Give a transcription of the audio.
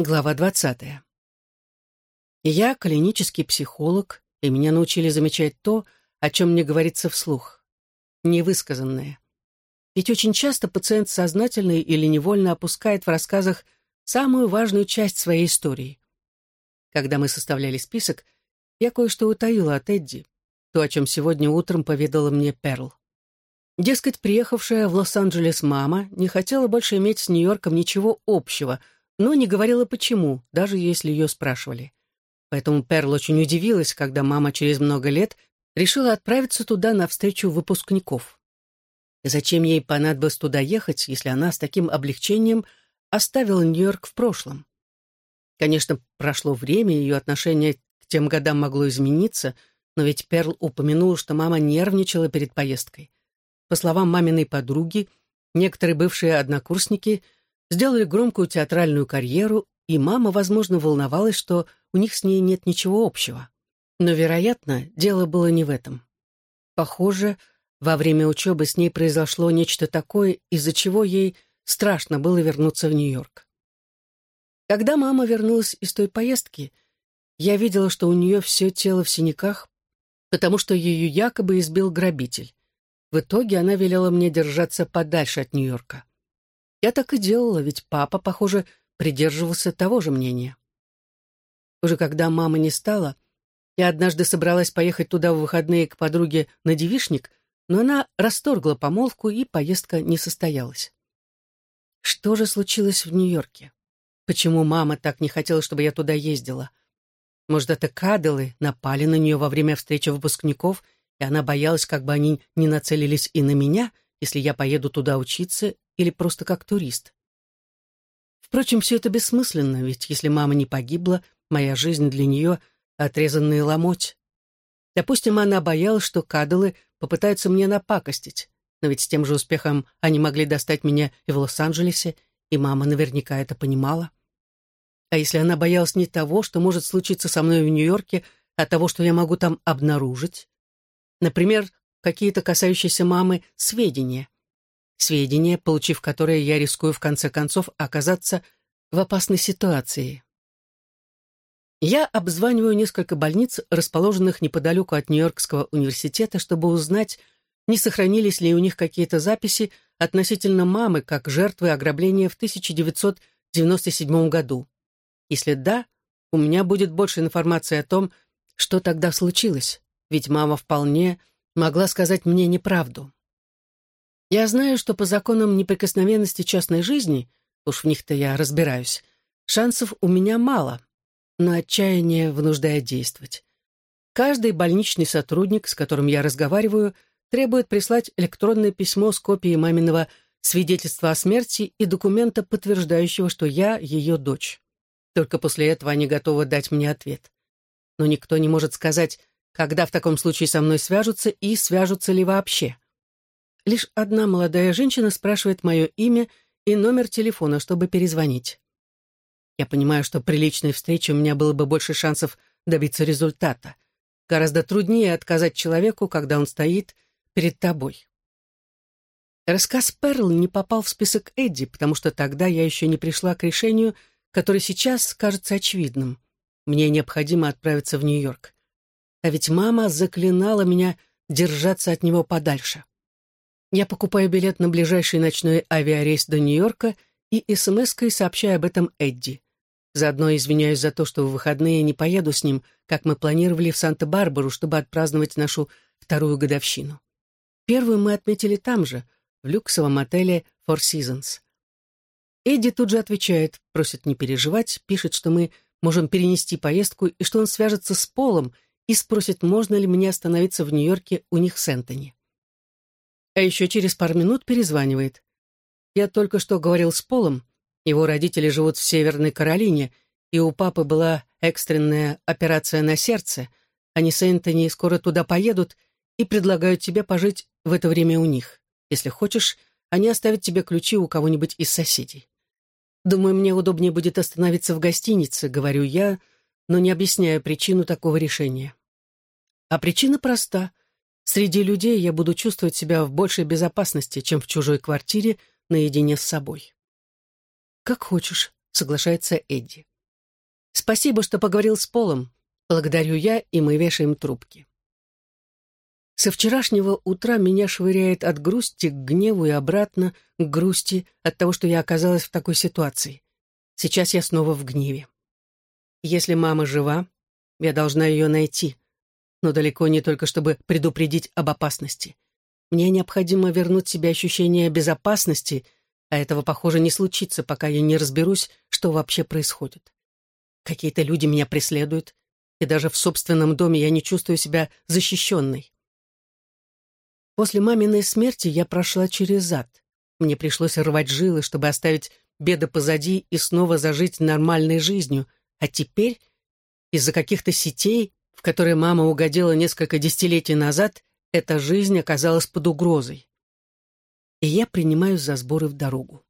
Глава двадцатая. Я клинический психолог, и меня научили замечать то, о чем мне говорится вслух. Невысказанное. Ведь очень часто пациент сознательно или невольно опускает в рассказах самую важную часть своей истории. Когда мы составляли список, я кое-что утаила от Эдди, то, о чем сегодня утром поведала мне Перл. Дескать, приехавшая в Лос-Анджелес мама не хотела больше иметь с Нью-Йорком ничего общего — но не говорила почему, даже если ее спрашивали. Поэтому Перл очень удивилась, когда мама через много лет решила отправиться туда на встречу выпускников. Зачем ей понадобилось туда ехать, если она с таким облегчением оставила Нью-Йорк в прошлом? Конечно, прошло время, ее отношение к тем годам могло измениться, но ведь Перл упомянула, что мама нервничала перед поездкой. По словам маминой подруги, некоторые бывшие однокурсники – сделали громкую театральную карьеру, и мама, возможно, волновалась, что у них с ней нет ничего общего. Но, вероятно, дело было не в этом. Похоже, во время учебы с ней произошло нечто такое, из-за чего ей страшно было вернуться в Нью-Йорк. Когда мама вернулась из той поездки, я видела, что у нее все тело в синяках, потому что ее якобы избил грабитель. В итоге она велела мне держаться подальше от Нью-Йорка. Я так и делала, ведь папа, похоже, придерживался того же мнения. Уже когда мама не стала, я однажды собралась поехать туда в выходные к подруге на девишник, но она расторгла помолвку, и поездка не состоялась. Что же случилось в Нью-Йорке? Почему мама так не хотела, чтобы я туда ездила? Может, это кадылы напали на нее во время встречи выпускников, и она боялась, как бы они не нацелились и на меня, если я поеду туда учиться или просто как турист. Впрочем, все это бессмысленно, ведь если мама не погибла, моя жизнь для нее — отрезанный ломоть. Допустим, она боялась, что кадалы попытаются мне напакостить, но ведь с тем же успехом они могли достать меня и в Лос-Анджелесе, и мама наверняка это понимала. А если она боялась не того, что может случиться со мной в Нью-Йорке, а того, что я могу там обнаружить? Например, какие-то касающиеся мамы сведения сведения, получив которые я рискую в конце концов оказаться в опасной ситуации. Я обзваниваю несколько больниц, расположенных неподалеку от Нью-Йоркского университета, чтобы узнать, не сохранились ли у них какие-то записи относительно мамы как жертвы ограбления в 1997 году. Если да, у меня будет больше информации о том, что тогда случилось, ведь мама вполне могла сказать мне неправду. Я знаю, что по законам неприкосновенности частной жизни, уж в них-то я разбираюсь, шансов у меня мало, но отчаяние вынуждает действовать. Каждый больничный сотрудник, с которым я разговариваю, требует прислать электронное письмо с копией маминого свидетельства о смерти и документа, подтверждающего, что я ее дочь. Только после этого они готовы дать мне ответ. Но никто не может сказать, когда в таком случае со мной свяжутся и свяжутся ли вообще. Лишь одна молодая женщина спрашивает мое имя и номер телефона, чтобы перезвонить. Я понимаю, что при личной встрече у меня было бы больше шансов добиться результата. Гораздо труднее отказать человеку, когда он стоит перед тобой. Рассказ Перл не попал в список Эдди, потому что тогда я еще не пришла к решению, которое сейчас кажется очевидным. Мне необходимо отправиться в Нью-Йорк. А ведь мама заклинала меня держаться от него подальше. Я покупаю билет на ближайший ночной авиарейс до Нью-Йорка и смс-кой сообщаю об этом Эдди. Заодно извиняюсь за то, что в выходные не поеду с ним, как мы планировали в Санта-Барбару, чтобы отпраздновать нашу вторую годовщину. Первую мы отметили там же, в люксовом отеле Four Seasons. Эдди тут же отвечает, просит не переживать, пишет, что мы можем перенести поездку и что он свяжется с Полом и спросит, можно ли мне остановиться в Нью-Йорке у них с Энтони а еще через пару минут перезванивает. Я только что говорил с Полом, его родители живут в Северной Каролине, и у папы была экстренная операция на сердце. Они с Энтони скоро туда поедут и предлагают тебе пожить в это время у них. Если хочешь, они оставят тебе ключи у кого-нибудь из соседей. Думаю, мне удобнее будет остановиться в гостинице, говорю я, но не объясняю причину такого решения. А причина проста. Среди людей я буду чувствовать себя в большей безопасности, чем в чужой квартире наедине с собой. «Как хочешь», — соглашается Эдди. Спасибо, что поговорил с Полом. Благодарю я, и мы вешаем трубки. Со вчерашнего утра меня швыряет от грусти к гневу и обратно к грусти от того, что я оказалась в такой ситуации. Сейчас я снова в гневе. Если мама жива, я должна ее найти, но далеко не только чтобы предупредить об опасности. Мне необходимо вернуть себе ощущение безопасности, а этого, похоже, не случится, пока я не разберусь, что вообще происходит. Какие-то люди меня преследуют, и даже в собственном доме я не чувствую себя защищенной. После маминой смерти я прошла через ад. Мне пришлось рвать жилы, чтобы оставить беды позади и снова зажить нормальной жизнью. А теперь, из-за каких-то сетей, в которые мама угодила несколько десятилетий назад, эта жизнь оказалась под угрозой. И я принимаю за сборы в дорогу.